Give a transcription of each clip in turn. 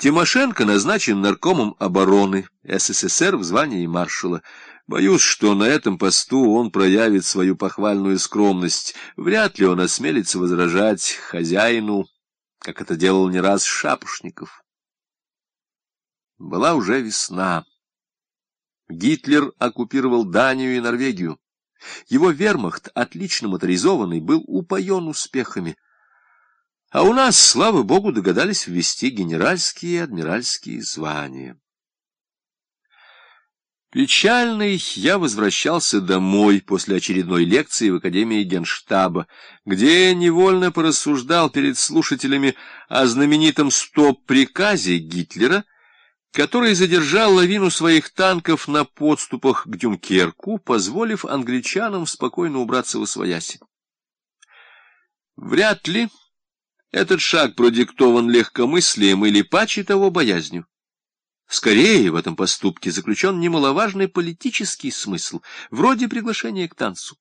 Тимошенко назначен наркомом обороны СССР в звании маршала. Боюсь, что на этом посту он проявит свою похвальную скромность. Вряд ли он осмелится возражать хозяину, как это делал не раз Шапошников. Была уже весна. Гитлер оккупировал Данию и Норвегию. Его вермахт, отлично моторизованный, был упоен успехами. А у нас, слава богу, догадались ввести генеральские и адмиральские звания. Печальный я возвращался домой после очередной лекции в Академии Генштаба, где невольно порассуждал перед слушателями о знаменитом стоп-приказе Гитлера, который задержал лавину своих танков на подступах к Дюнкерку, позволив англичанам спокойно убраться во свояси. Вряд ли этот шаг продиктован легкомыслием или паче того боязнью. Скорее, в этом поступке заключен немаловажный политический смысл, вроде приглашения к танцу.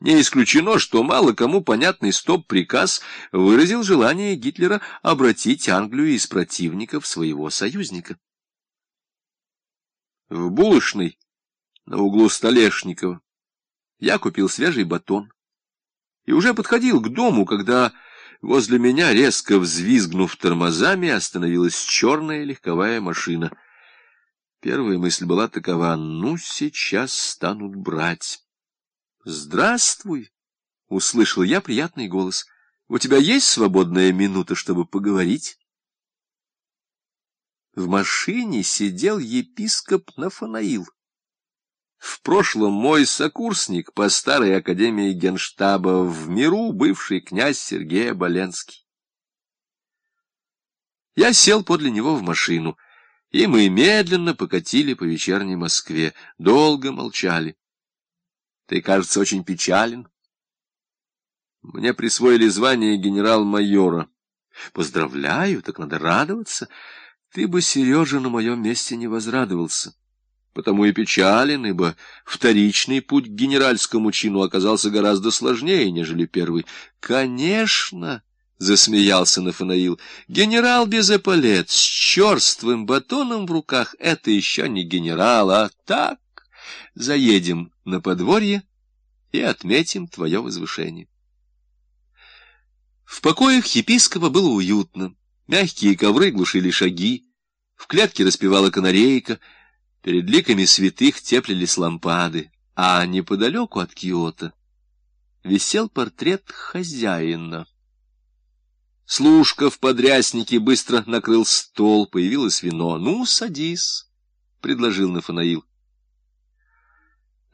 Не исключено, что мало кому понятный стоп-приказ выразил желание Гитлера обратить Англию из противников своего союзника. В булочной на углу Столешникова я купил свежий батон и уже подходил к дому, когда Возле меня, резко взвизгнув тормозами, остановилась черная легковая машина. Первая мысль была такова — ну, сейчас станут брать. «Здравствуй!» — услышал я приятный голос. «У тебя есть свободная минута, чтобы поговорить?» В машине сидел епископ Нафанаил. В прошлом мой сокурсник по старой академии генштаба в миру бывший князь Сергей Оболенский. Я сел подле него в машину, и мы медленно покатили по вечерней Москве, долго молчали. Ты, кажется, очень печален. Мне присвоили звание генерал-майора. Поздравляю, так надо радоваться. Ты бы, Сережа, на моем месте не возрадовался потому и печален, ибо вторичный путь к генеральскому чину оказался гораздо сложнее, нежели первый. «Конечно!» — засмеялся Нафанаил. «Генерал без эполет, с черствым батоном в руках — это еще не генерал, а так заедем на подворье и отметим твое возвышение». В покоях епископа было уютно. Мягкие ковры глушили шаги. В клетке распевала канарейка — Перед ликами святых теплились лампады, а неподалеку от Киота висел портрет хозяина. Служка в подряснике быстро накрыл стол, появилось вино. «Ну, садись», — предложил Нафанаил.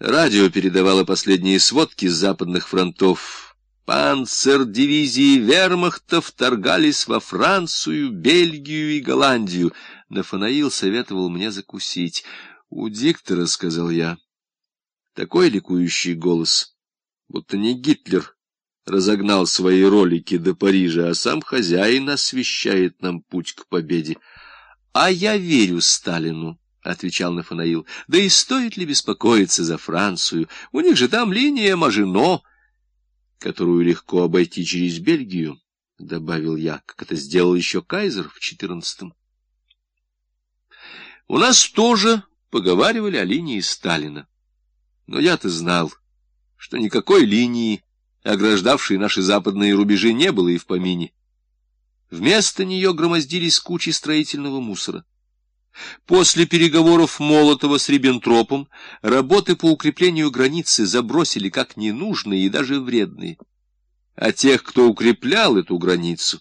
Радио передавало последние сводки с западных фронтов. Панцер-дивизии вермахта вторгались во Францию, Бельгию и Голландию — Нафанаил советовал мне закусить. У диктора, — сказал я, — такой ликующий голос, будто не Гитлер разогнал свои ролики до Парижа, а сам хозяин освещает нам путь к победе. — А я верю Сталину, — отвечал Нафанаил. — Да и стоит ли беспокоиться за Францию? У них же там линия Мажино, которую легко обойти через Бельгию, — добавил я, как это сделал еще Кайзер в четырнадцатом. У нас тоже поговаривали о линии Сталина. Но я-то знал, что никакой линии, ограждавшей наши западные рубежи, не было и в помине. Вместо нее громоздились кучи строительного мусора. После переговоров Молотова с Риббентропом работы по укреплению границы забросили как ненужные и даже вредные. А тех, кто укреплял эту границу,